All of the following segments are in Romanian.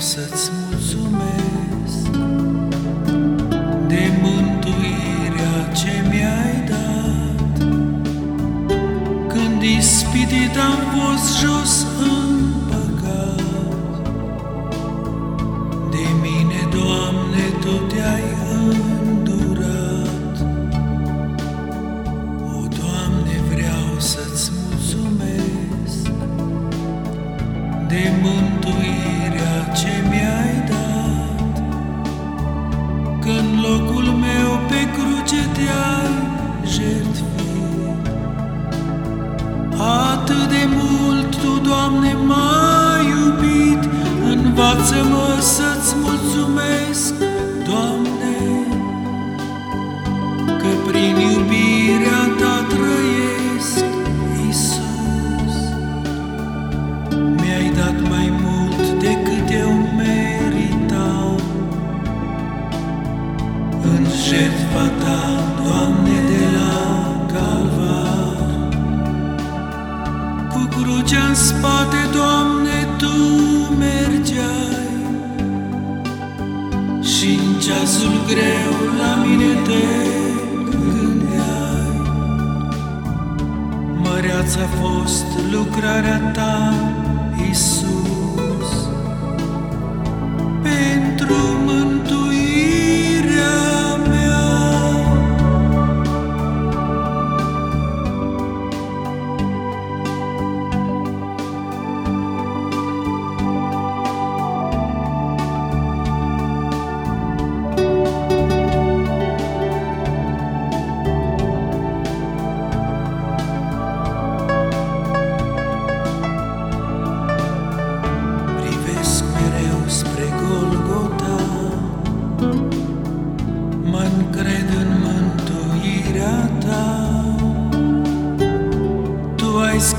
să-ți mulțumesc de mântuirea ce mi-ai dat. Când ispitit am fost jos în păcat, de mine, Doamne, Tu te-ai îndurat. O, Doamne, vreau să-ți mulțumesc de mântuirea că în locul meu pe cruce te-ai jertfit. Atât de mult Tu, Doamne, m-ai iubit, învață-mă să-ți mulțumesc, Doamne, că prin iubirea Ta trăiesc, Iisus. Mi-ai dat mai În jertfa Ta, Doamne, de la Calvar. Cu crucea în spate, Doamne, Tu mergeai. Și în ceasul greu la mine te gândeai. Măreaț a fost lucrarea ta,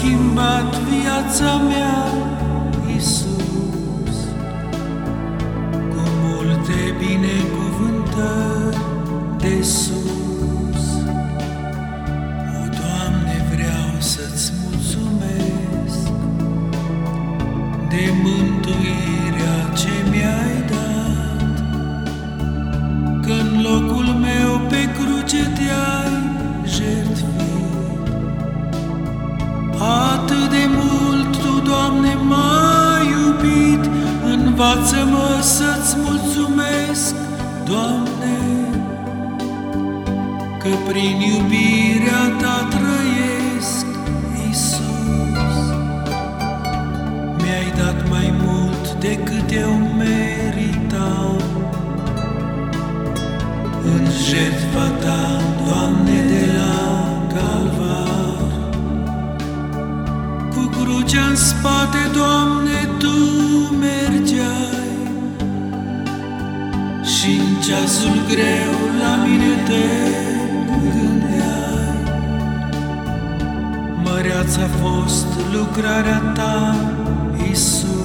schimbat viața mea, Iisus, cu multe binecuvântări de sus. O, Doamne, vreau să-ți mulțumesc de mântuirea învață-mă să-ți mulțumesc, Doamne, că prin iubirea Ta trăiesc, Iisus. Mi-ai dat mai mult decât eu meritam În jertfa Ta, Doamne, ceasul greu la mine te gândeai Măreaț a fost lucrarea ta, Iisus.